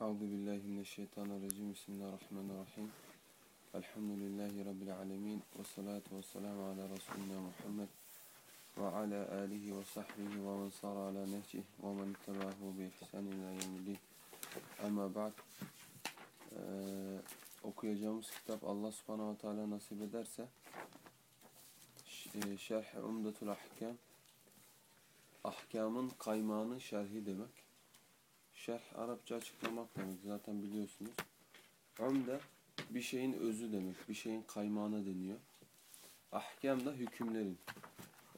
Euzu billahi mineşşeytanirracim. Bismillahirrahmanirrahim. Elhamdülillahi rabbil alamin ve salatu vesselamü ala resulina Muhammed ve ala alihi ve sahbihi ve men sar ala nehcihi ve men tebahu bi ihsan ila yevmiddin. Ama ba'd ee, okuyacağımız kitap Allah subhanahu ve teala nasip ederse e, Şerh-i Umdetul Ahkam Ahkamın kaymağının şerhi demek. Şerh Arapça açıklamak demek. Zaten biliyorsunuz. Umde bir şeyin özü demek. Bir şeyin kaymağına deniyor. Ahkam da hükümlerin.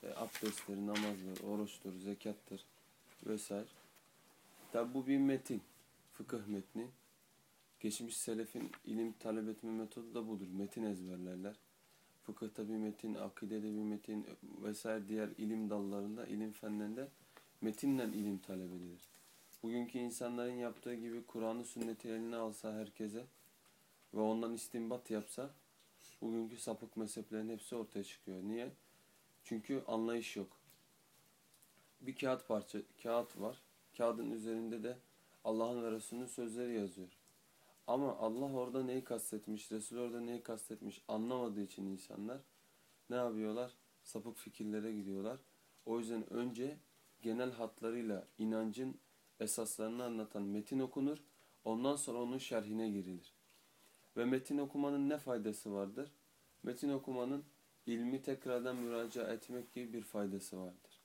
E, abdestleri, namazlar, oruçtur, zekattır vesaire. Tabi bu bir metin. Fıkıh metni. Geçmiş selefin ilim talep etme metodu da budur. Metin ezberlerler. Fıkıhta bir metin, akidede bir metin vesaire diğer ilim dallarında, ilim fenlerinde metinle ilim talep edilir. Bugünkü insanların yaptığı gibi Kur'an'ı sünneti eline alsa herkese ve ondan istinbat yapsa bugünkü sapık mezheplerin hepsi ortaya çıkıyor. Niye? Çünkü anlayış yok. Bir kağıt parça, kağıt var. Kağıdın üzerinde de Allah'ın ve Resulünün sözleri yazıyor. Ama Allah orada neyi kastetmiş, Resul orada neyi kastetmiş anlamadığı için insanlar ne yapıyorlar? Sapık fikirlere gidiyorlar. O yüzden önce genel hatlarıyla inancın esaslarını anlatan metin okunur. Ondan sonra onun şerhine girilir. Ve metin okumanın ne faydası vardır? Metin okumanın ilmi tekrardan müracaat etmek gibi bir faydası vardır.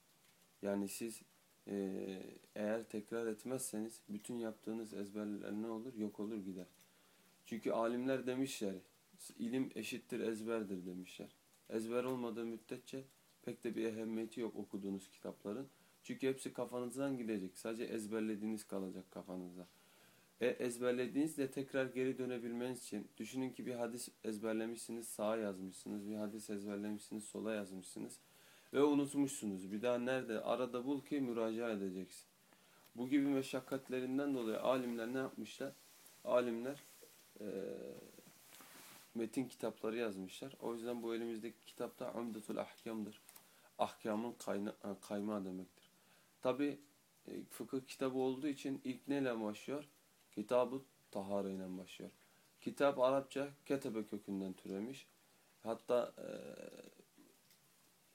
Yani siz eee, eğer tekrar etmezseniz bütün yaptığınız ezberler ne olur? Yok olur gider. Çünkü alimler demişler, ilim eşittir ezberdir demişler. Ezber olmadığı müddetçe pek de bir ehemmiyeti yok okuduğunuz kitapların. Çünkü hepsi kafanızdan gidecek. Sadece ezberlediğiniz kalacak kafanızda. E ezberlediğinizde tekrar geri dönebilmeniz için düşünün ki bir hadis ezberlemişsiniz sağa yazmışsınız. Bir hadis ezberlemişsiniz sola yazmışsınız. Ve unutmuşsunuz. Bir daha nerede arada bul ki müracaat edeceksin. Bu gibi meşakkatlerinden dolayı alimler ne yapmışlar? Alimler eee, metin kitapları yazmışlar. O yüzden bu elimizdeki kitapta Umdetul Ahkam'dır. Ahkamın kayna, kaymağı demektir. Tabi fıkıh kitabı olduğu için ilk neyle başlıyor? Kitab-ı Tahara ile başlıyor. Kitap Arapça ketebe kökünden türemiş. Hatta e,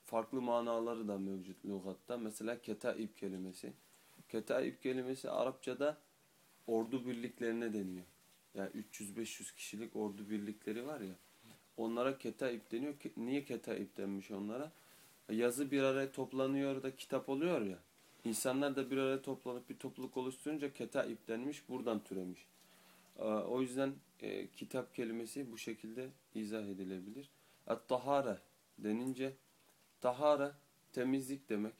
farklı manaları da mevcut lügatta. Mesela ketaib kelimesi. Ketaib kelimesi Arapçada ordu birliklerine deniyor. Yani 300-500 kişilik ordu birlikleri var ya. Onlara ketaib deniyor. Niye ketaib denmiş onlara? Yazı bir araya toplanıyor da kitap oluyor ya. İnsanlar da bir araya toplanıp bir topluluk oluşturunca ketaib denmiş. Buradan türemiş. Ee, O yüzden e, kitap kelimesi bu şekilde izah edilebilir. At-tahara denince tahara temizlik demek.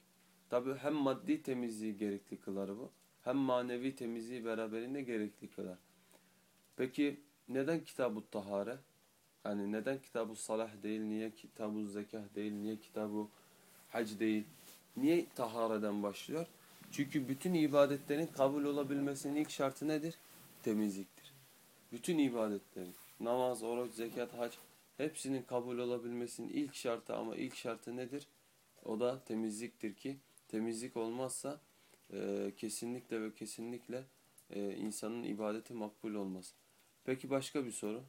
Tabi hem maddi temizliği gerekli kılar bu. Hem manevi temizliği beraberinde gerekli kılar. Peki neden kitab-ı tahare? Yani neden kitab-ı salah değil, niye kitab-ı zekah değil, niye kitab-ı hac değil? Niye tahareden başlıyor? Çünkü bütün ibadetlerin kabul olabilmesinin ilk şartı nedir? Temizliktir. Bütün ibadetlerin, namaz, oruç, zekat, hac hepsinin kabul olabilmesinin ilk şartı ama ilk şartı nedir? O da temizliktir ki temizlik olmazsa e, kesinlikle ve kesinlikle e, insanın ibadeti makbul olmaz. Peki başka bir soru.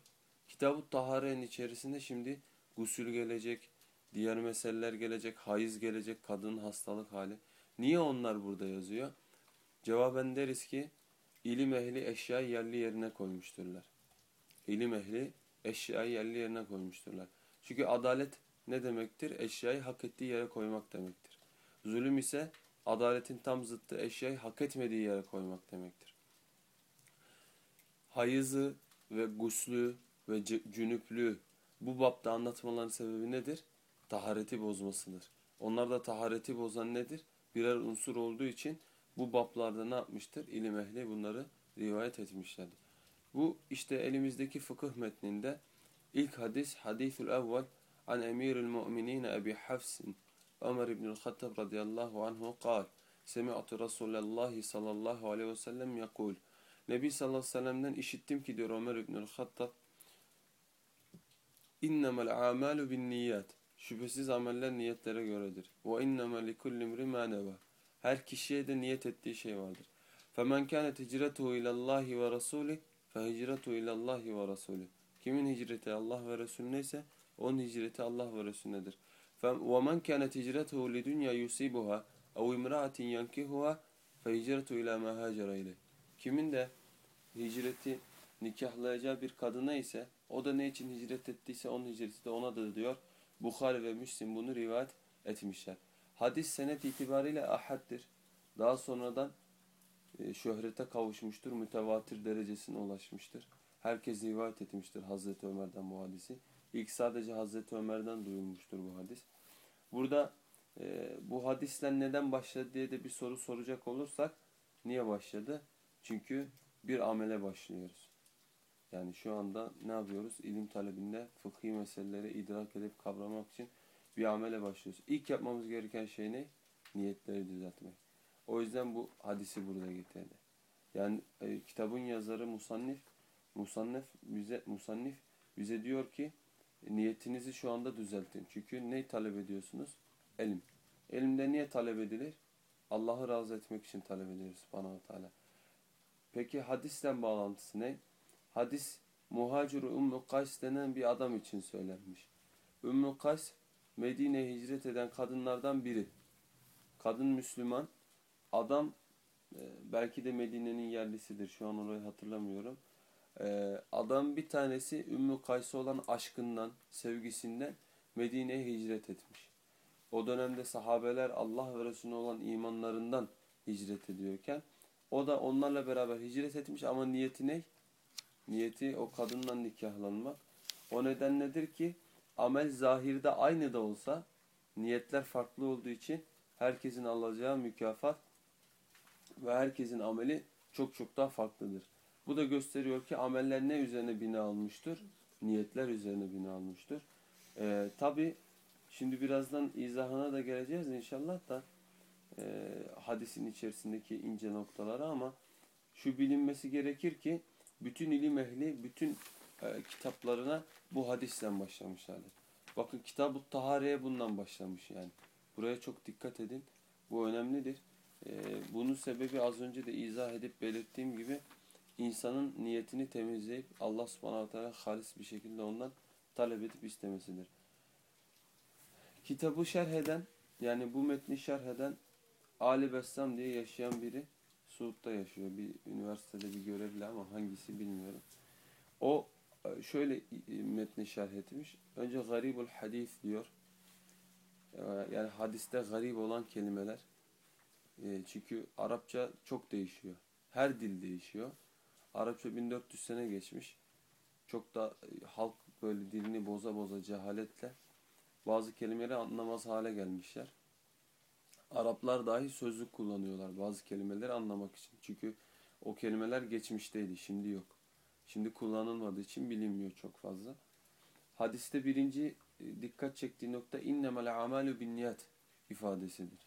Kitab-ı Tahare'nin içerisinde şimdi gusül gelecek, diğer meseleler gelecek, hayız gelecek, kadın hastalık hali. Niye onlar burada yazıyor? Cevaben deriz ki ilim ehli eşyayı yerli yerine koymuşturlar. İlim ehli eşyayı yerli yerine koymuşturlar. Çünkü adalet ne demektir? Eşyayı hak ettiği yere koymak demektir. Zulüm ise adaletin tam zıttı eşyayı hak etmediği yere koymak demektir. Hayızı ve guslü ve cünüplüğü bu bapta anlatmaların sebebi nedir? Tahareti bozmasıdır. Onlar da tahareti bozan nedir? Birer unsur olduğu için bu bablarda ne yapmıştır? İlim ehli bunları rivayet etmişlerdir. Bu işte elimizdeki fıkıh metninde ilk hadis hadithul evvel an emiril mu'minin Ebi Hafsin Ömer İbnül Hattab radıyallahu anhu kal Semi'tu Resulallah sallallahu aleyhi ve sellem yakul Nebi sallallahu aleyhi ve sellem'den işittim ki diyor Ömer İbnül Hattab İnnemel amalu bin niyat Şüphesiz ameller niyetlere göredir. Ve inneme likulli imri ma neva. Her kişiye de niyet ettiği şey vardır. Femen kânet hicretuhu ilallahi ve rasulih fehicretuhu ilallahi ve rasulih. Kimin hicreti Allah ve Resulüne ise onun hicreti Allah ve Resulünedir. وَمَنْ كَانَتْ هِجْرَتُهُ لِدُنْيَا يُصِيبُهَا اَوْ اِمْرَأَةٍ يَنْكِهُهَا فَهِجْرَتُ اِلَى مَا هَاجَرَ اِلَيْهِ Kimin de hicreti nikahlayacağı bir kadına ise o da ne için hicret ettiyse onun hicreti de onadır diyor. Bukhari ve Müslim bunu rivayet etmişler. Hadis senet itibariyle ahaddir. Daha sonradan e, şöhrete kavuşmuştur, mütevatir derecesine ulaşmıştır. Herkes rivayet etmiştir Hazreti Ömer'den bu hadisi. İlk sadece Hazreti Ömer'den duyulmuştur bu hadis. Burada e, bu hadisler neden başladı diye de bir soru soracak olursak niye başladı? Çünkü bir amele başlıyoruz. Yani şu anda ne yapıyoruz? İlim talebinde fıkhi meseleleri idrak edip kavramak için bir amele başlıyoruz. İlk yapmamız gereken şey ne? Niyetleri düzeltmek. O yüzden bu hadisi burada getirdi. Yani e, kitabın yazarı Musannif Musannif bize Musannif bize diyor ki niyetinizi şu anda düzeltin. Çünkü ne talep ediyorsunuz? Elim. Elimde niye talep edilir? Allah'ı razı etmek için talep ediyoruz subhanahu teala. Peki hadisten bağlantısı ne? Hadis Muhacir Ümmü Kays denen bir adam için söylenmiş. Ümmü Kays Medine'ye hicret eden kadınlardan biri. Kadın Müslüman. Adam e, belki de Medine'nin yerlisidir. Şu an orayı hatırlamıyorum. E, adam bir tanesi Ümmü Kays'a olan aşkından, sevgisinden Medine'ye hicret etmiş. O dönemde sahabeler Allah ve Resulüne olan imanlarından hicret ediyorken o da onlarla beraber hicret etmiş ama niyeti ne? Niyeti o kadınla nikahlanmak. O neden nedir ki amel zahirde aynı da olsa niyetler farklı olduğu için herkesin alacağı mükafat ve herkesin ameli çok çok daha farklıdır. Bu da gösteriyor ki ameller ne üzerine bina almıştır? Niyetler üzerine bina almıştır. Ee, Tabi şimdi birazdan izahına da geleceğiz inşallah da e, hadisin içerisindeki ince noktaları ama şu bilinmesi gerekir ki bütün ilim ehli, bütün e, kitaplarına bu hadisten başlamışlardır. Bakın Kitab-ı Tahare'ye bundan başlamış yani. Buraya çok dikkat edin. Bu önemlidir. E, bunun sebebi az önce de izah edip belirttiğim gibi insanın niyetini temizleyip Allah subhanahu teala halis bir şekilde ondan talep edip istemesidir. Kitabı şerh eden yani bu metni şerh eden Ali Bessam diye yaşayan biri Suud'da yaşıyor. Bir üniversitede bir görevli ama hangisi bilmiyorum. O e, şöyle e, metni şerh etmiş. Önce garibul hadis diyor. E, yani hadiste garip olan kelimeler. Çünkü Arapça çok değişiyor. Her dil değişiyor. Arapça 1400 sene geçmiş. Çok da halk böyle dilini boza boza cehaletle bazı kelimeleri anlamaz hale gelmişler. Araplar dahi sözlük kullanıyorlar bazı kelimeleri anlamak için. Çünkü o kelimeler geçmişteydi, şimdi yok. Şimdi kullanılmadığı için bilinmiyor çok fazla. Hadiste birinci e, dikkat çektiği nokta innemel amalu bin niyet ifadesidir.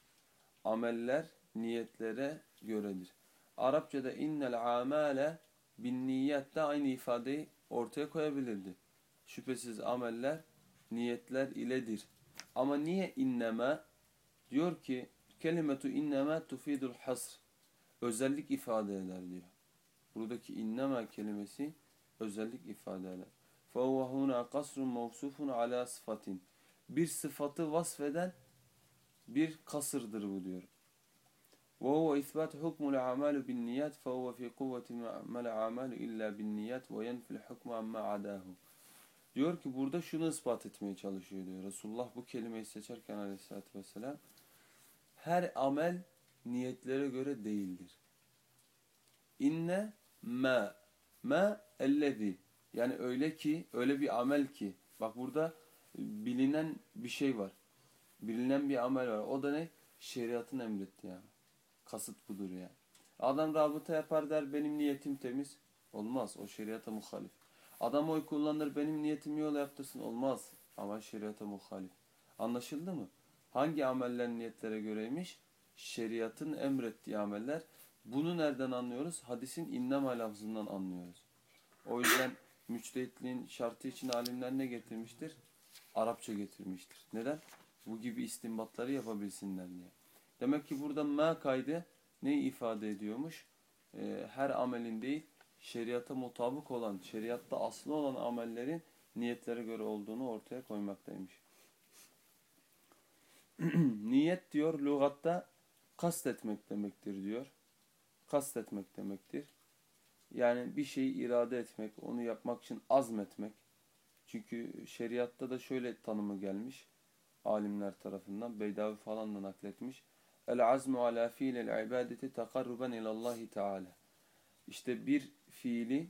Ameller niyetlere göredir. Arapçada innel amale bin niyet de aynı ifadeyi ortaya koyabilirdi. Şüphesiz ameller niyetler iledir. Ama niye inneme Diyor ki kelimetu innema tufidul hasr. Özellik ifade eder diyor. Buradaki innema kelimesi özellik ifade eder. فَهُوَ هُنَا قَصْرٌ مَوْسُوفٌ عَلَى sıfatin. Bir sıfatı vasfeden bir kasırdır bu diyor. وهو إثبات حكم الأعمال بالنيات فهو في قوة ما الأعمال إلا بالنيات وينفي الحكم عما عداه. Diyor ki burada şunu ispat etmeye çalışıyor diyor. Resulullah bu kelimeyi seçerken aleyhissalatü vesselam her amel niyetlere göre değildir. İnne ma ma ellezi yani öyle ki öyle bir amel ki bak burada bilinen bir şey var. Bilinen bir amel var. O da ne? Şeriatın emretti yani. Kasıt budur yani. Adam rabıta yapar der benim niyetim temiz. Olmaz. O şeriata muhalif. Adam oy kullanır benim niyetim yola yaptırsın. Olmaz. Ama şeriata muhalif. Anlaşıldı mı? Hangi ameller niyetlere göreymiş? Şeriatın emrettiği ameller. Bunu nereden anlıyoruz? Hadisin innema lafzından anlıyoruz. O yüzden müçtehitliğin şartı için alimler ne getirmiştir? Arapça getirmiştir. Neden? Bu gibi istinbatları yapabilsinler diye. Demek ki burada ma kaydı ne ifade ediyormuş? Ee, her amelin değil, şeriata mutabık olan, şeriatta aslı olan amellerin niyetlere göre olduğunu ortaya koymaktaymış. Niyet diyor lügatta kastetmek demektir diyor. Kastetmek demektir. Yani bir şeyi irade etmek, onu yapmak için azmetmek. Çünkü şeriatta da şöyle tanımı gelmiş alimler tarafından. Beydavi falan da nakletmiş. El azmu ala fiilel ibadeti takarruben ilallahi teala. İşte bir fiili,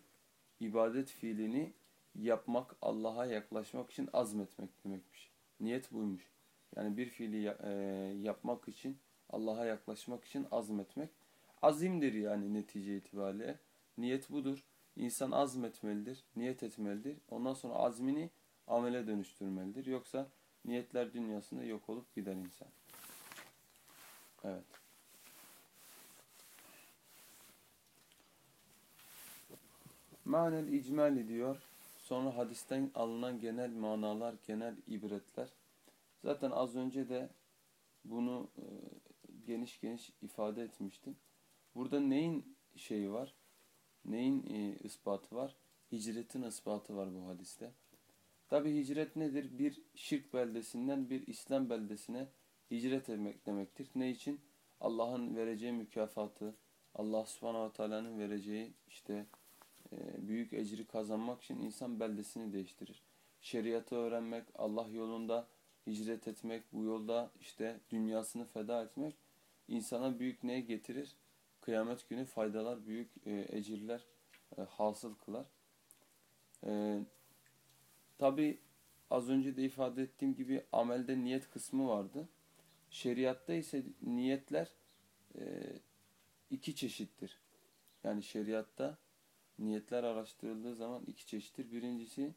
ibadet fiilini yapmak, Allah'a yaklaşmak için azmetmek demekmiş. Niyet buymuş. Yani bir fiili e, yapmak için, Allah'a yaklaşmak için azmetmek. Azimdir yani netice itibariyle. Niyet budur. İnsan azmetmelidir, niyet etmelidir. Ondan sonra azmini amele dönüştürmelidir. Yoksa niyetler dünyasında yok olup gider insan. Evet. Manel icmali diyor. Sonra hadisten alınan genel manalar, genel ibretler. Zaten az önce de bunu e, geniş geniş ifade etmiştim. Burada neyin şeyi var? Neyin e, ispatı var? Hicretin ispatı var bu hadiste. Tabi hicret nedir? Bir şirk beldesinden bir İslam beldesine hicret etmek demektir. Ne için? Allah'ın vereceği mükafatı, Allah subhanahu teala'nın vereceği işte e, büyük ecri kazanmak için insan beldesini değiştirir. Şeriatı öğrenmek, Allah yolunda hicret etmek, bu yolda işte dünyasını feda etmek insana büyük neye getirir? Kıyamet günü faydalar, büyük e, ecirler e, hasıl kılar. E, Tabi az önce de ifade ettiğim gibi amelde niyet kısmı vardı. Şeriatta ise niyetler e, iki çeşittir. Yani şeriatta niyetler araştırıldığı zaman iki çeşittir. Birincisi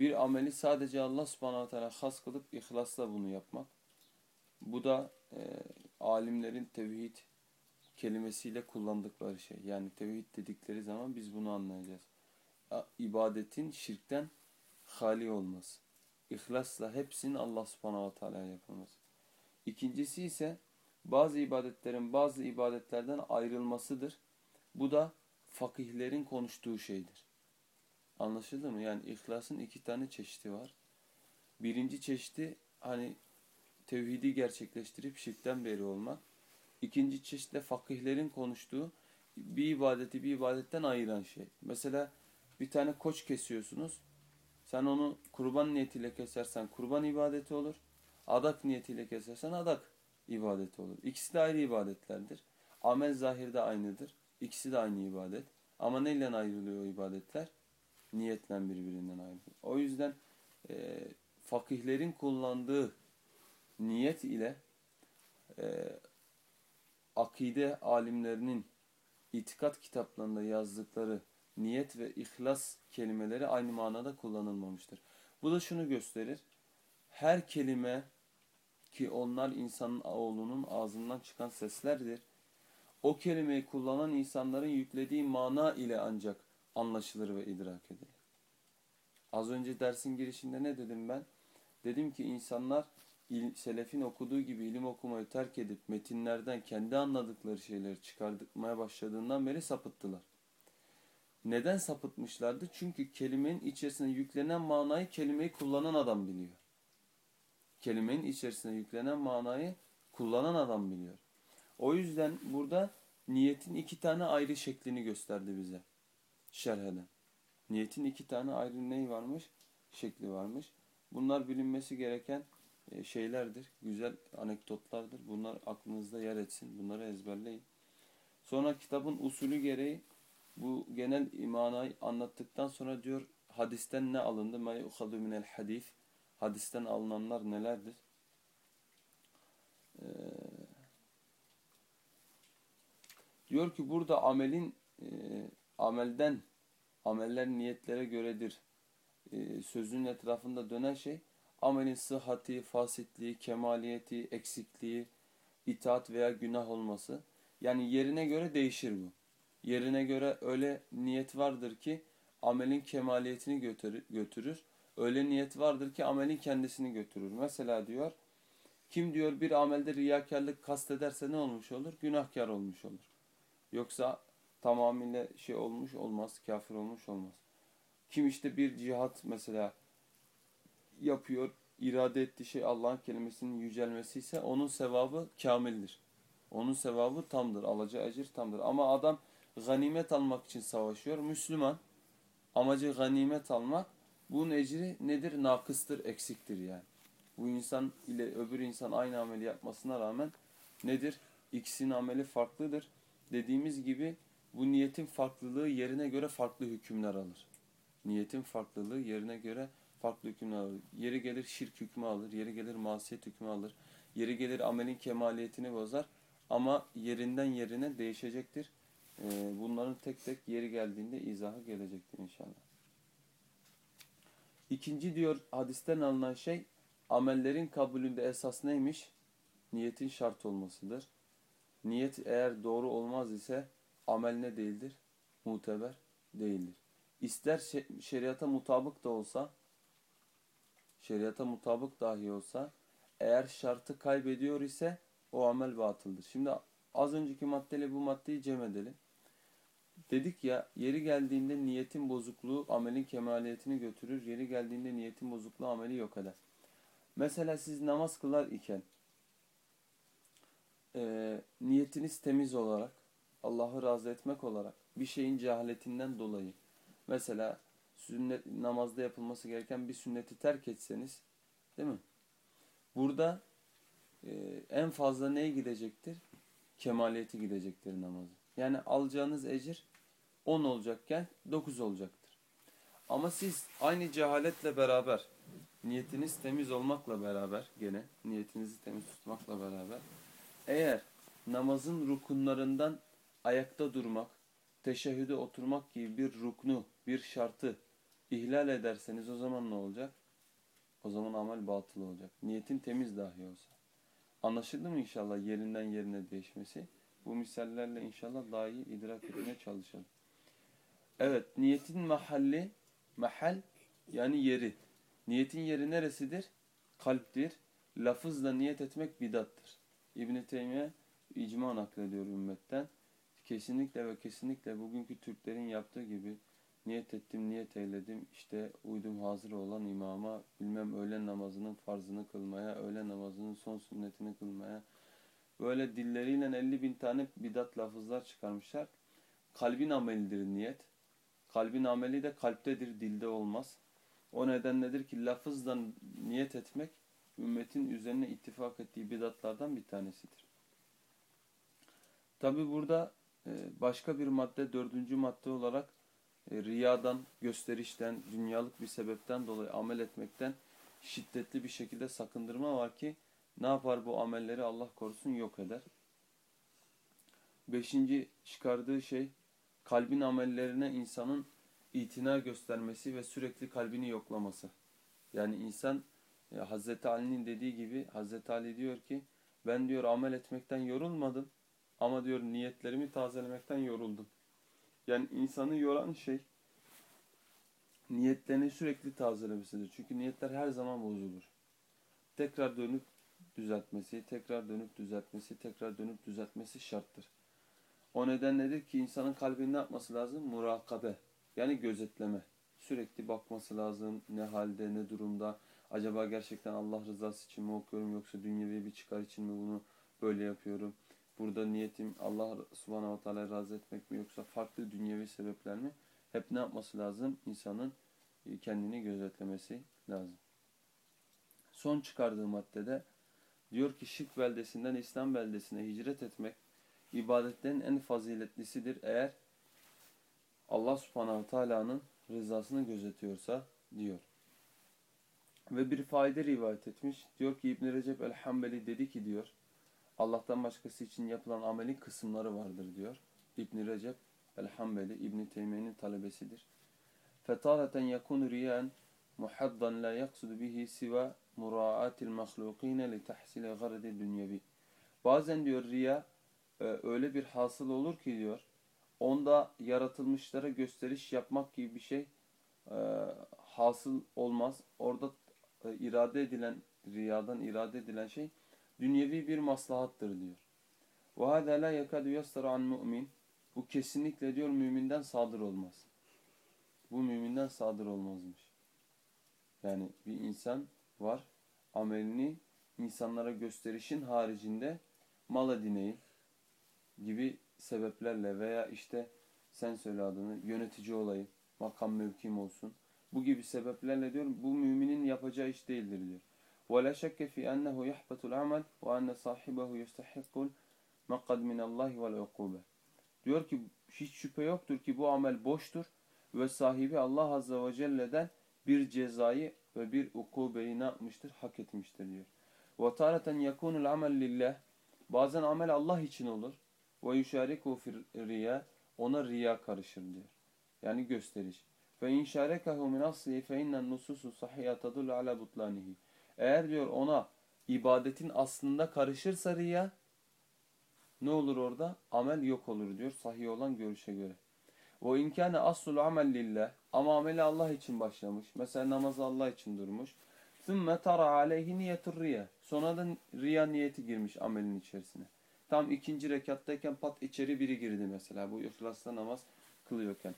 bir ameli sadece Allah subhanahu teala has kılıp ihlasla bunu yapmak. Bu da e, alimlerin tevhid kelimesiyle kullandıkları şey. Yani tevhid dedikleri zaman biz bunu anlayacağız. İbadetin şirkten hali olması. İhlasla hepsinin Allah subhanahu teala yapılması. İkincisi ise bazı ibadetlerin bazı ibadetlerden ayrılmasıdır. Bu da fakihlerin konuştuğu şeydir. Anlaşıldı mı? Yani ihlasın iki tane çeşidi var. Birinci çeşidi hani tevhidi gerçekleştirip şirkten beri olmak. İkinci çeşit de fakihlerin konuştuğu bir ibadeti bir ibadetten ayıran şey. Mesela bir tane koç kesiyorsunuz. Sen onu kurban niyetiyle kesersen kurban ibadeti olur. Adak niyetiyle kesersen adak ibadeti olur. İkisi de ayrı ibadetlerdir. Amel zahirde aynıdır. İkisi de aynı ibadet. Ama neyle ayrılıyor o ibadetler? Niyetle birbirinden ayrılıyor. O yüzden e, fakihlerin kullandığı niyet ile e, akide alimlerinin itikat kitaplarında yazdıkları niyet ve ihlas kelimeleri aynı manada kullanılmamıştır. Bu da şunu gösterir. Her kelime ki onlar insanın oğlunun ağzından çıkan seslerdir. O kelimeyi kullanan insanların yüklediği mana ile ancak anlaşılır ve idrak edilir. Az önce dersin girişinde ne dedim ben? Dedim ki insanlar selefin okuduğu gibi ilim okumayı terk edip metinlerden kendi anladıkları şeyleri çıkartmaya başladığından beri sapıttılar. Neden sapıtmışlardı? Çünkü kelimenin içerisine yüklenen manayı kelimeyi kullanan adam biliyor. Kelimenin içerisine yüklenen manayı kullanan adam biliyor. O yüzden burada niyetin iki tane ayrı şeklini gösterdi bize. Şerheden. Niyetin iki tane ayrı neyi varmış? Şekli varmış. Bunlar bilinmesi gereken e, şeylerdir. Güzel anekdotlardır. Bunlar aklınızda yer etsin. Bunları ezberleyin. Sonra kitabın usulü gereği bu genel imanayı anlattıktan sonra diyor hadisten ne alındı? Ma yuhadu minel hadis. Hadisten alınanlar nelerdir? Ee, Diyor ki burada amelin e, amelden ameller niyetlere göredir. E, sözün etrafında dönen şey amelin sıhhati, fasitliği, kemaliyeti, eksikliği, itaat veya günah olması. Yani yerine göre değişir bu. Yerine göre öyle niyet vardır ki amelin kemaliyetini götürür, götürür. Öyle niyet vardır ki amelin kendisini götürür. Mesela diyor kim diyor bir amelde riyakarlık kastederse ne olmuş olur? Günahkar olmuş olur. Yoksa tamamıyla şey olmuş olmaz, kafir olmuş olmaz. Kim işte bir cihat mesela yapıyor, irade ettiği şey Allah'ın kelimesinin yücelmesi ise onun sevabı kamildir. Onun sevabı tamdır, alacağı ecir tamdır. Ama adam ganimet almak için savaşıyor. Müslüman amacı ganimet almak. Bunun ecri nedir? Nakıstır, eksiktir yani. Bu insan ile öbür insan aynı ameli yapmasına rağmen nedir? İkisinin ameli farklıdır. Dediğimiz gibi bu niyetin farklılığı yerine göre farklı hükümler alır. Niyetin farklılığı yerine göre farklı hükümler alır. Yeri gelir şirk hükmü alır, yeri gelir masiyet hükmü alır. Yeri gelir amelin kemaliyetini bozar ama yerinden yerine değişecektir. Ee, bunların tek tek yeri geldiğinde izahı gelecektir inşallah. İkinci diyor hadisten alınan şey amellerin kabulünde esas neymiş? Niyetin şart olmasıdır. Niyet eğer doğru olmaz ise amel ne değildir? Muteber değildir. İster şeriata mutabık da olsa, şeriata mutabık dahi olsa, eğer şartı kaybediyor ise o amel batıldır. Şimdi az önceki maddeyle bu maddeyi cem edelim. Dedik ya yeri geldiğinde niyetin bozukluğu amelin kemaliyetini götürür. Yeri geldiğinde niyetin bozukluğu ameli yok eder. Mesela siz namaz kılar iken e, niyetiniz temiz olarak Allah'ı razı etmek olarak bir şeyin cehaletinden dolayı mesela sünnet namazda yapılması gereken bir sünneti terk etseniz değil mi? Burada e, en fazla neye gidecektir? Kemaliyeti gidecektir namazı. Yani alacağınız ecir 10 olacakken 9 olacaktır. Ama siz aynı cehaletle beraber niyetiniz temiz olmakla beraber gene niyetinizi temiz tutmakla beraber eğer namazın rukunlarından ayakta durmak, teşehhüde oturmak gibi bir ruknu, bir şartı ihlal ederseniz o zaman ne olacak? O zaman amel batıl olacak. Niyetin temiz dahi olsa. Anlaşıldı mı inşallah yerinden yerine değişmesi? Bu misallerle inşallah daha iyi idrak etmeye çalışalım. Evet, niyetin mahalli, mahal yani yeri. Niyetin yeri neresidir? Kalptir. Lafızla niyet etmek bidattır. İbn-i Teymiye icma naklediyor ümmetten. Kesinlikle ve kesinlikle bugünkü Türklerin yaptığı gibi niyet ettim, niyet eyledim, işte uydum hazır olan imama, bilmem öğlen namazının farzını kılmaya, öğlen namazının son sünnetini kılmaya, böyle dilleriyle 50 bin tane bidat lafızlar çıkarmışlar. Kalbin amelidir niyet. Kalbin ameli de kalptedir, dilde olmaz. O nedenledir ki lafızdan niyet etmek ümmetin üzerine ittifak ettiği bidatlardan bir tanesidir. Tabi burada başka bir madde, dördüncü madde olarak e, riyadan, gösterişten, dünyalık bir sebepten dolayı amel etmekten şiddetli bir şekilde sakındırma var ki ne yapar bu amelleri Allah korusun yok eder. Beşinci çıkardığı şey kalbin amellerine insanın itina göstermesi ve sürekli kalbini yoklaması. Yani insan e, Hazreti Ali'nin dediği gibi Hazreti Ali diyor ki ben diyor amel etmekten yorulmadım ama diyor niyetlerimi tazelemekten yoruldum. Yani insanı yoran şey niyetlerini sürekli tazelemesidir. Çünkü niyetler her zaman bozulur. Tekrar dönüp düzeltmesi, tekrar dönüp düzeltmesi, tekrar dönüp düzeltmesi şarttır. O neden nedir ki insanın kalbinde yapması lazım? Murakabe. Yani gözetleme. Sürekli bakması lazım. Ne halde, ne durumda. Acaba gerçekten Allah rızası için mi okuyorum yoksa dünyevi bir çıkar için mi bunu böyle yapıyorum? Burada niyetim Allah subhanahu wa ta'ala razı etmek mi yoksa farklı dünyevi sebepler mi? Hep ne yapması lazım? İnsanın e, kendini gözetlemesi lazım. Son çıkardığı maddede diyor ki şirk beldesinden İslam beldesine hicret etmek ibadetlerin en faziletlisidir eğer Allah subhanahu teala'nın rızasını gözetiyorsa diyor. Ve bir faide rivayet etmiş. Diyor ki İbn Recep el-Hambeli dedi ki diyor Allah'tan başkası için yapılan amelin kısımları vardır diyor. İbn Recep el-Hanbeli İbn Teymiye'nin talebesidir. Fetareten yekun riyan muhaddan la yaksudu bihi siva muraatil mahlukine li tahsile gardi dünyevi. Bazen diyor riya e, öyle bir hasıl olur ki diyor onda yaratılmışlara gösteriş yapmak gibi bir şey e, hasıl olmaz. Orada e, irade edilen riyadan irade edilen şey dünyevi bir maslahattır diyor. وَهَذَا لَا يَكَدُ يَسْتَرُ عَنْ mümin. Bu kesinlikle diyor müminden sadır olmaz. Bu müminden sadır olmazmış. Yani bir insan var amelini insanlara gösterişin haricinde mal edineyim gibi sebeplerle veya işte sen söyle adını yönetici olayım, makam mevkim olsun. Bu gibi sebeplerle diyor bu müminin yapacağı iş değildir diyor. وَلَا شَكَّ فِي أَنَّهُ يَحْبَةُ الْعَمَلِ وَأَنَّ صَاحِبَهُ يَسْتَحِقُّ الْمَقَدْ مِنَ اللّٰهِ وَالْعُقُوبَ Diyor ki hiç şüphe yoktur ki bu amel boştur ve sahibi Allah Azze ve Celle'den bir cezayı ve bir ukubeyi ne yapmıştır? Hak etmiştir diyor. وَتَارَةً يَكُونُ الْعَمَلِ لِلّٰهِ Bazen amel Allah için olur. وَيُشَارِكُهُ فِي الرِّيَا Ona riya karışır diyor. Yani gösteriş. فَاِنْ شَارَكَهُ مِنْ أَصْلِهِ فَاِنَّ النُّسُسُ صَحِيَةَ تَدُلُّ عَلَى بُطْلَانِهِ eğer diyor ona ibadetin aslında karışırsa riya ne olur orada? Amel yok olur diyor sahih olan görüşe göre. O inkâne aslul amel lillah ama ameli Allah için başlamış. Mesela namazı Allah için durmuş. Sümme tara aleyhi niyetur riya. Sonra da riya niyeti girmiş amelin içerisine. Tam ikinci rekattayken pat içeri biri girdi mesela. Bu ihlasla namaz kılıyorken.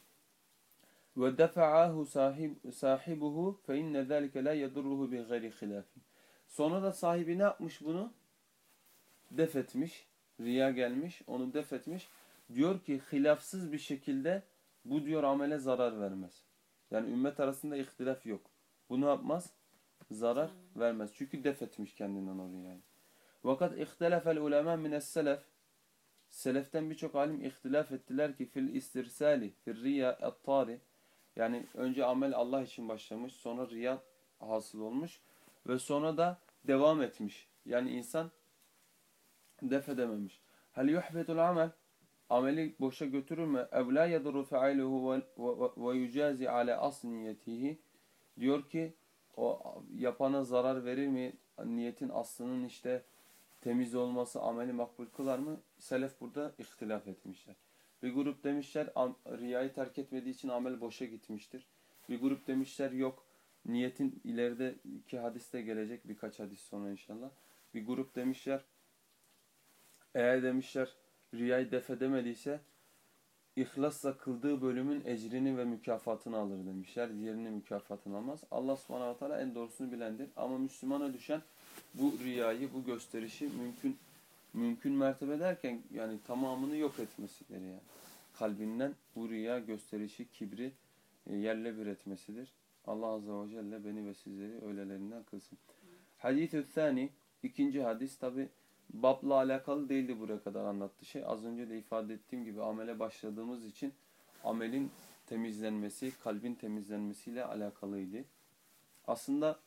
Ve defa'ahu sahib, sahibuhu fe inne zâlike la yedurruhu bi gayri hilâfi. Sonra da sahibi ne yapmış bunu? Def etmiş. Riya gelmiş. Onu def etmiş. Diyor ki hilafsız bir şekilde bu diyor amele zarar vermez. Yani ümmet arasında ihtilaf yok. Bu ne yapmaz? Zarar vermez. Çünkü def etmiş kendinden o riyayı. Vakat ihtilafel ulema mines selef Seleften birçok alim ihtilaf ettiler ki fil istirsali fil riya ettari yani önce amel Allah için başlamış sonra riya hasıl olmuş ve sonra da devam etmiş. Yani insan def edememiş. Hel yuhbetul amel ameli boşa götürür mü? Ev la yadurru feailuhu ve yucazi ala asl niyetihi diyor ki o yapana zarar verir mi? Niyetin aslının işte temiz olması ameli makbul kılar mı? Selef burada ihtilaf etmişler. Bir grup demişler riyayı terk etmediği için amel boşa gitmiştir. Bir grup demişler yok. Niyetin ileride iki hadiste gelecek birkaç hadis sonra inşallah. Bir grup demişler eğer demişler riyayı def edemediyse ihlasla kıldığı bölümün ecrini ve mükafatını alır demişler. Diğerini mükafatını almaz. Allah subhanahu wa ta'ala en doğrusunu bilendir. Ama Müslümana düşen bu riyayı, bu gösterişi mümkün mümkün mertebe derken yani tamamını yok etmesidir yani. Kalbinden bu riya gösterişi, kibri e, yerle bir etmesidir. Allah azze ve celle beni ve sizleri öylelerinden kılsın. Hadis-i thani, ikinci hadis tabi babla alakalı değildi buraya kadar anlattığı şey. Az önce de ifade ettiğim gibi amele başladığımız için amelin temizlenmesi, kalbin temizlenmesiyle alakalıydı. Aslında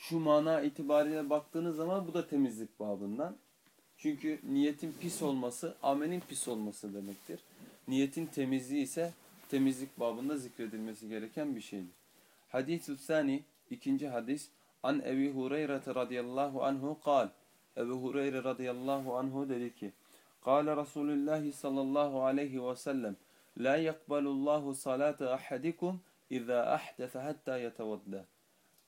şu mana itibariyle baktığınız zaman bu da temizlik babından. Çünkü niyetin pis olması, amelin pis olması demektir. Niyetin temizliği ise temizlik babında zikredilmesi gereken bir şeydir. Hadis-ü Sani, ikinci hadis, An Ebi Hureyre radıyallahu anhu kal. Ebu Hureyre radıyallahu anhu dedi ki, Kale Resulullah sallallahu aleyhi ve sellem, La yakbalullahu salate ahadikum izâ ahdefe hatta yetevadda.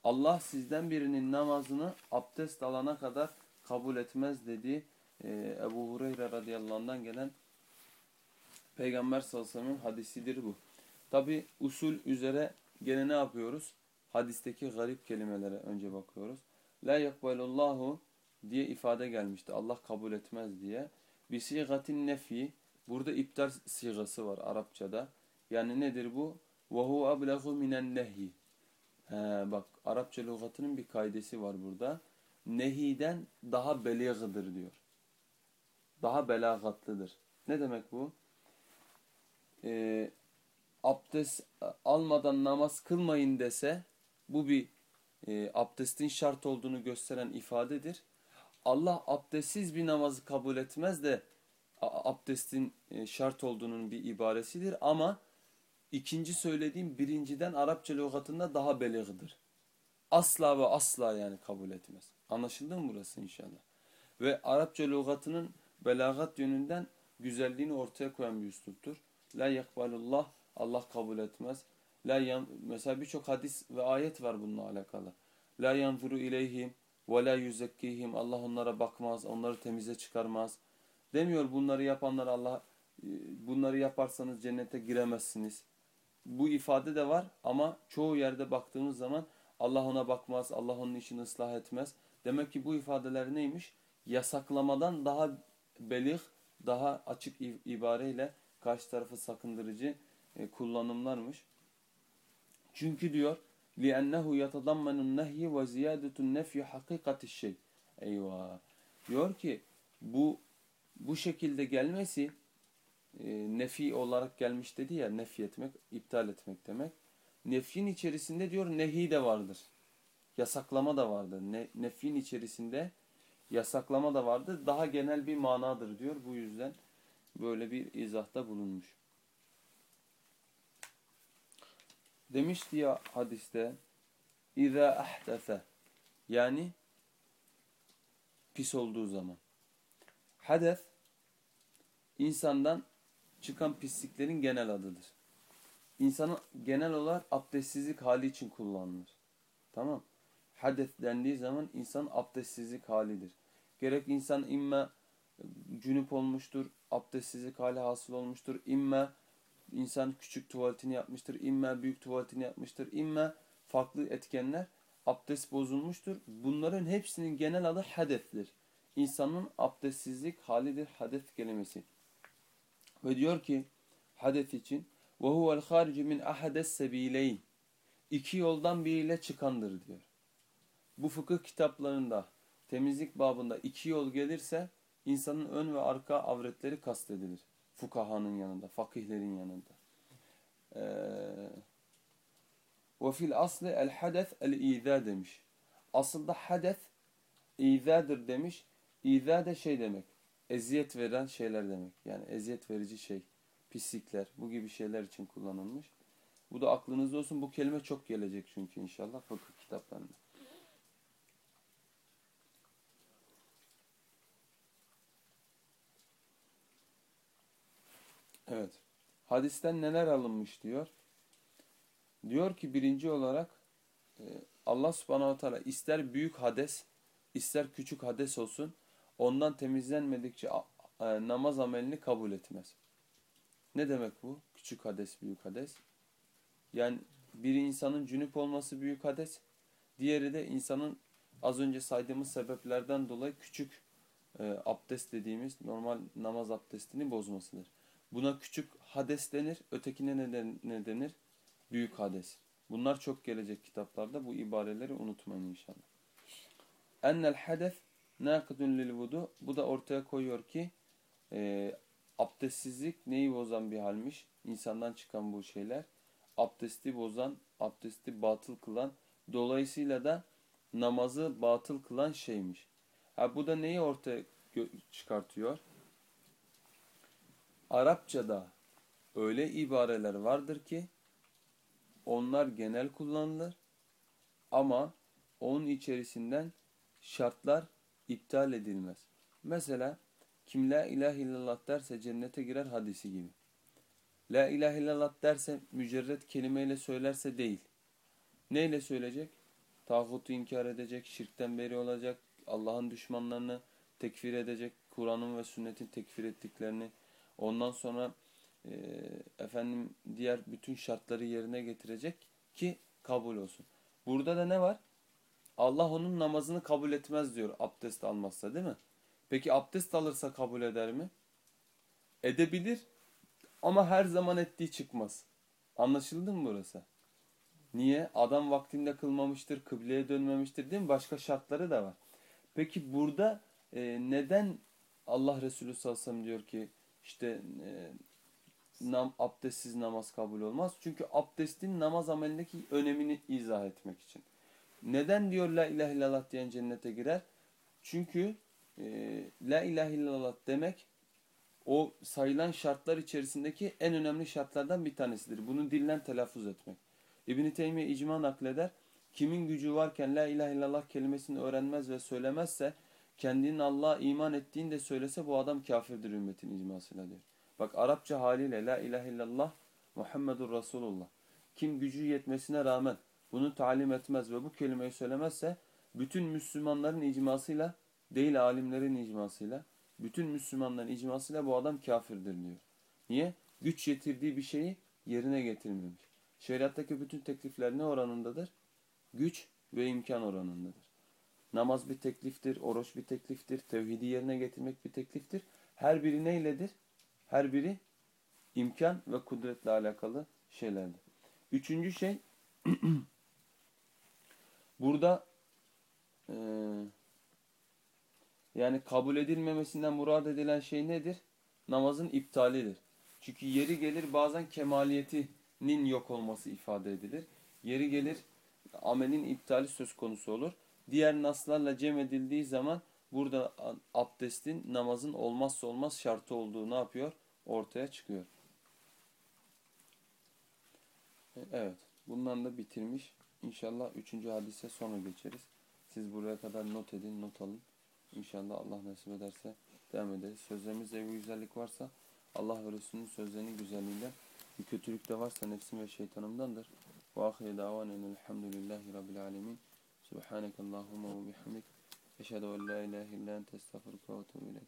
Allah sizden birinin namazını abdest alana kadar kabul etmez dedi. Ee, Ebu Hureyre radıyallahu gelen Peygamber sallallahu aleyhi ve sellem'in hadisidir bu. Tabi usul üzere gene ne yapıyoruz? Hadisteki garip kelimelere önce bakıyoruz. La yakbalullahu diye ifade gelmişti. Allah kabul etmez diye. Bisigatin nefi. Burada iptal sigası var Arapçada. Yani nedir bu? Ve hu ablehu minen nehi. He, bak Arapça lügatının bir kaidesi var burada. Nehiden daha beligıdır diyor. Daha belagatlıdır. Ne demek bu? Ee, abdest almadan namaz kılmayın dese bu bir e, abdestin şart olduğunu gösteren ifadedir. Allah abdestsiz bir namazı kabul etmez de abdestin e, şart olduğunun bir ibaresidir ama ikinci söylediğim birinciden Arapça lügatında daha belig'dir. Asla ve asla yani kabul etmez. Anlaşıldı mı burası inşallah? Ve Arapça lügatının belagat yönünden güzelliğini ortaya koyan bir üsluptur. La yakbalullah Allah kabul etmez. La yan, mesela birçok hadis ve ayet var bununla alakalı. La yanzuru ileyhim ve la yuzekkihim. Allah onlara bakmaz, onları temize çıkarmaz. Demiyor bunları yapanlar Allah e, bunları yaparsanız cennete giremezsiniz Bu ifade de var ama çoğu yerde baktığımız zaman Allah ona bakmaz, Allah onun için ıslah etmez. Demek ki bu ifadeler neymiş? Yasaklamadan daha belih, daha açık i- ibareyle karşı tarafı sakındırıcı e, kullanımlarmış. Çünkü diyor لِأَنَّهُ يَتَضَمَّنُ النَّهْيِ وَزِيَادَةُ النَّفْيِ حَقِيقَةِ الشَّيْءِ Eyvah. Diyor ki bu bu şekilde gelmesi e, nefi olarak gelmiş dedi ya nefi etmek, iptal etmek demek. Nefyin içerisinde diyor nehi de vardır. Yasaklama da vardır. Ne, nefyin içerisinde yasaklama da vardır. Daha genel bir manadır diyor. Bu yüzden böyle bir izahta bulunmuş. Demişti ya hadiste İza ahdefe yani pis olduğu zaman. Hadef insandan çıkan pisliklerin genel adıdır. İnsanın genel olarak abdestsizlik hali için kullanılır. Tamam. Hadef dendiği zaman insan abdestsizlik halidir. Gerek insan imme cünüp olmuştur, abdestsizlik hali hasıl olmuştur. İmme insan küçük tuvaletini yapmıştır, imme büyük tuvaletini yapmıştır, imme farklı etkenler abdest bozulmuştur. Bunların hepsinin genel adı hadeftir. İnsanın abdestsizlik halidir hadef kelimesi. Ve diyor ki hadef için ve huvel harici min ahades sebileyn. İki yoldan biriyle çıkandır diyor. Bu fıkıh kitaplarında temizlik babında iki yol gelirse insanın ön ve arka avretleri kastedilir. Fukahanın yanında, fakihlerin yanında. Ve fil asli el hadef el izâ demiş. Aslında hadef izadır demiş. İza de şey demek. Eziyet veren şeyler demek. Yani eziyet verici şey. Pislikler. Bu gibi şeyler için kullanılmış. Bu da aklınızda olsun. Bu kelime çok gelecek çünkü inşallah fıkıh kitaplarında. Evet. Hadisten neler alınmış diyor. Diyor ki birinci olarak e, Allah subhanahu teala ister büyük hades ister küçük hades olsun ondan temizlenmedikçe namaz amelini kabul etmez. Ne demek bu? Küçük hades, büyük hades. Yani bir insanın cünüp olması büyük hades, diğeri de insanın az önce saydığımız sebeplerden dolayı küçük e, abdest dediğimiz normal namaz abdestini bozmasıdır. Buna küçük hades denir, ötekine ne, den ne denir? Büyük hades. Bunlar çok gelecek kitaplarda. Bu ibareleri unutmayın inşallah. Ennel hadef nakidun lil vudu. Bu da ortaya koyuyor ki e, abdestsizlik neyi bozan bir halmiş? İnsandan çıkan bu şeyler. Abdesti bozan, abdesti batıl kılan, dolayısıyla da namazı batıl kılan şeymiş. Ha, bu da neyi ortaya çıkartıyor? Arapçada öyle ibareler vardır ki onlar genel kullanılır ama onun içerisinden şartlar iptal edilmez. Mesela kim la ilahe illallah derse cennete girer hadisi gibi. La ilahe illallah derse mücerret kelimeyle söylerse değil. Neyle söyleyecek? Tağutu inkar edecek, şirkten beri olacak, Allah'ın düşmanlarını tekfir edecek, Kur'an'ın ve sünnetin tekfir ettiklerini, ondan sonra e, efendim diğer bütün şartları yerine getirecek ki kabul olsun. Burada da ne var? Allah onun namazını kabul etmez diyor abdest almazsa değil mi? Peki abdest alırsa kabul eder mi? Edebilir ama her zaman ettiği çıkmaz. Anlaşıldı mı burası? Niye? Adam vaktinde kılmamıştır, kıbleye dönmemiştir değil mi? Başka şartları da var. Peki burada e, neden Allah Resulü sallallahu diyor ki işte e, nam, abdestsiz namaz kabul olmaz? Çünkü abdestin namaz amelindeki önemini izah etmek için. Neden diyor la ilahe illallah diyen cennete girer? Çünkü e, la ilahe illallah demek o sayılan şartlar içerisindeki en önemli şartlardan bir tanesidir. Bunu dillen telaffuz etmek. İbn-i Teymiye icma nakleder. Kimin gücü varken la ilahe illallah kelimesini öğrenmez ve söylemezse kendinin Allah'a iman ettiğini de söylese bu adam kafirdir ümmetin icmasıyla diyor. Bak Arapça haliyle la ilahe illallah Muhammedur Resulullah. Kim gücü yetmesine rağmen bunu talim etmez ve bu kelimeyi söylemezse bütün Müslümanların icmasıyla değil alimlerin icmasıyla bütün Müslümanların icmasıyla bu adam kafirdir diyor. Niye? Güç yetirdiği bir şeyi yerine getirmemiş. Şeriattaki bütün teklifler ne oranındadır? Güç ve imkan oranındadır. Namaz bir tekliftir, oruç bir tekliftir, tevhidi yerine getirmek bir tekliftir. Her biri neyledir? Her biri imkan ve kudretle alakalı şeylerdir. Üçüncü şey burada e, yani kabul edilmemesinden murad edilen şey nedir? Namazın iptalidir. Çünkü yeri gelir bazen kemaliyetinin yok olması ifade edilir. Yeri gelir amelin iptali söz konusu olur. Diğer naslarla cem edildiği zaman burada abdestin namazın olmazsa olmaz şartı olduğu ne yapıyor? Ortaya çıkıyor. Evet. Bundan da bitirmiş. İnşallah üçüncü hadise sonra geçeriz. Siz buraya kadar not edin, not alın. İnşallah Allah nasip ederse devam ederiz. Sözlerimizde bir güzellik varsa Allah ve Resulünün sözlerinin güzelliğinden bir kötülük de varsa nefsim ve şeytanımdandır. Ve ahire davanen elhamdülillahi rabbil alemin. Subhaneke Allahumma ve bihamdik. Eşhedü en la ilahe illa ente estağfurullah ve etûbü.